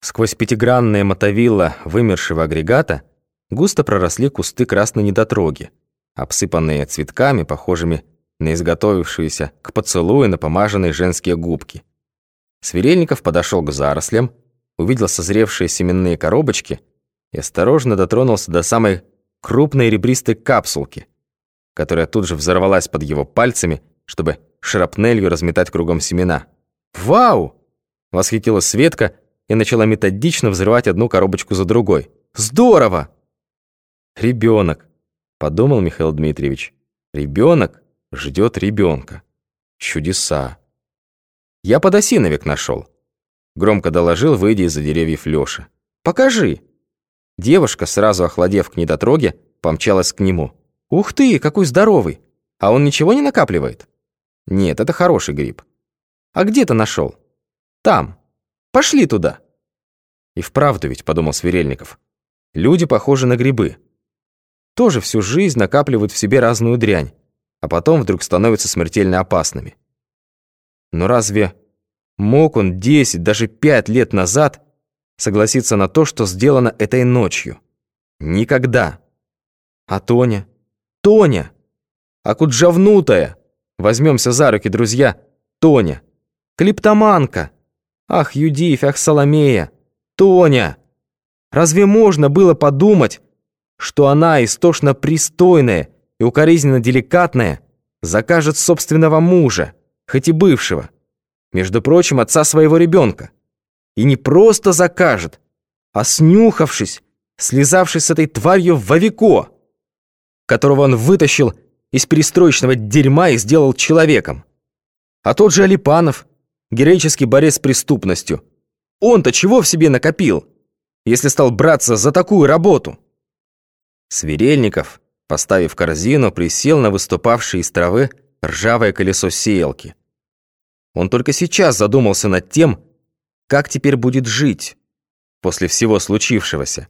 Сквозь пятигранные мотовилла вымершего агрегата густо проросли кусты красной недотроги, обсыпанные цветками, похожими на изготовившиеся к поцелую напомаженные женские губки. Сверельников подошел к зарослям, увидел созревшие семенные коробочки и осторожно дотронулся до самой крупной ребристой капсулки, которая тут же взорвалась под его пальцами, чтобы шрапнелью разметать кругом семена. «Вау!» — восхитилась Светка и начала методично взрывать одну коробочку за другой. «Здорово!» «Ребенок», — подумал Михаил Дмитриевич. «Ребенок ждет ребенка. Чудеса!» «Я подосиновик нашел», — громко доложил, выйдя из-за деревьев Лёша. «Покажи!» Девушка, сразу охладев к недотроге, помчалась к нему. «Ух ты, какой здоровый! А он ничего не накапливает?» «Нет, это хороший гриб». «А где ты нашел?» «Там. Пошли туда». И вправду ведь, подумал Сверельников, люди похожи на грибы. Тоже всю жизнь накапливают в себе разную дрянь, а потом вдруг становятся смертельно опасными. Но разве мог он 10, даже 5 лет назад согласиться на то, что сделано этой ночью? Никогда. А Тоня? Тоня! А куджавнутая! Возьмемся за руки, друзья. Тоня! Клептоманка! Ах, Юдив, ах, Соломея! Тоня! Разве можно было подумать, что она, истошно пристойная и укоризненно деликатная, закажет собственного мужа, хоть и бывшего, между прочим, отца своего ребенка. И не просто закажет, а снюхавшись, слезавшись с этой тварью в Вовико, которого он вытащил из перестроечного дерьма и сделал человеком. А тот же Алипанов, героический борец с преступностью, он-то чего в себе накопил, если стал браться за такую работу? Сверельников, поставив корзину, присел на выступавшее из травы ржавое колесо сеялки. Он только сейчас задумался над тем, как теперь будет жить после всего случившегося.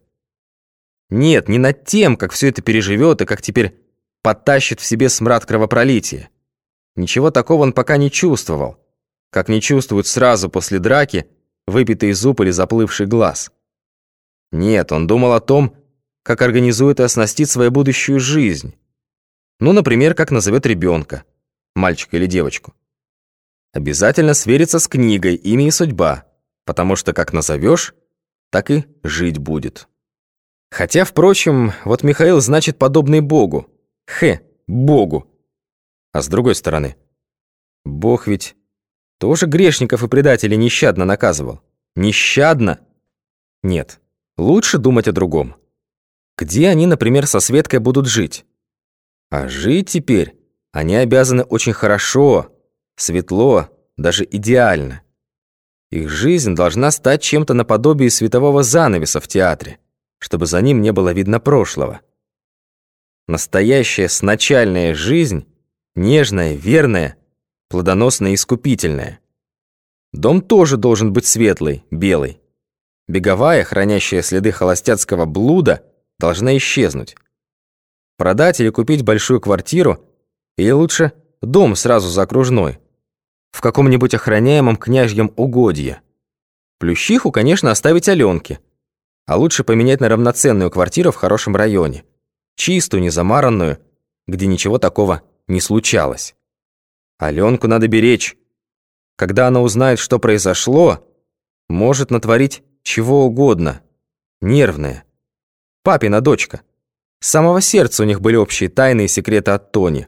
Нет, не над тем, как все это переживет и как теперь потащит в себе смрад кровопролития. Ничего такого он пока не чувствовал, как не чувствует сразу после драки выпитый зуб или заплывший глаз. Нет, он думал о том, как организует и оснастит свою будущую жизнь. Ну, например, как назовет ребенка, мальчика или девочку. Обязательно сверится с книгой «Имя и судьба», потому что как назовешь, так и жить будет. Хотя, впрочем, вот Михаил значит подобный Богу. Хе, Богу. А с другой стороны, Бог ведь тоже грешников и предателей нещадно наказывал. Нещадно? Нет, лучше думать о другом. Где они, например, со Светкой будут жить? А жить теперь они обязаны очень хорошо, светло, даже идеально. Их жизнь должна стать чем-то наподобие светового занавеса в театре, чтобы за ним не было видно прошлого. Настоящая сначальная жизнь, нежная, верная, плодоносная и искупительная. Дом тоже должен быть светлый, белый. Беговая, хранящая следы холостяцкого блуда, должна исчезнуть. Продать или купить большую квартиру, или лучше дом сразу за окружной, в каком-нибудь охраняемом княжьем угодье. Плющиху, конечно, оставить Аленке, а лучше поменять на равноценную квартиру в хорошем районе, чистую, незамаранную, где ничего такого не случалось. Аленку надо беречь. Когда она узнает, что произошло, может натворить чего угодно. Нервная. Папина дочка. С самого сердца у них были общие тайны и секреты от Тони.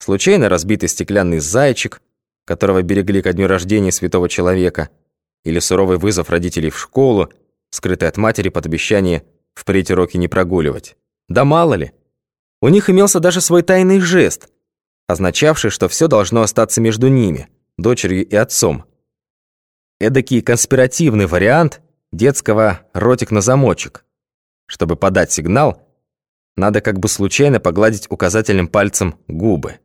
Случайно разбитый стеклянный зайчик, которого берегли ко дню рождения святого человека, или суровый вызов родителей в школу, скрытый от матери под обещание впредь уроки не прогуливать. Да мало ли. У них имелся даже свой тайный жест – означавший, что все должно остаться между ними, дочерью и отцом. Эдакий конспиративный вариант детского «ротик на замочек». Чтобы подать сигнал, надо как бы случайно погладить указательным пальцем губы.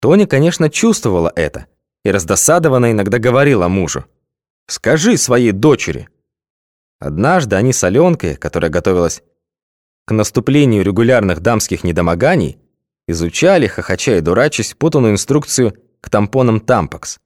Тоня, конечно, чувствовала это и раздосадованно иногда говорила мужу. «Скажи своей дочери». Однажды они с Аленкой, которая готовилась к наступлению регулярных дамских недомоганий, изучали, хохоча и дурачась, путанную инструкцию к тампонам Тампакс.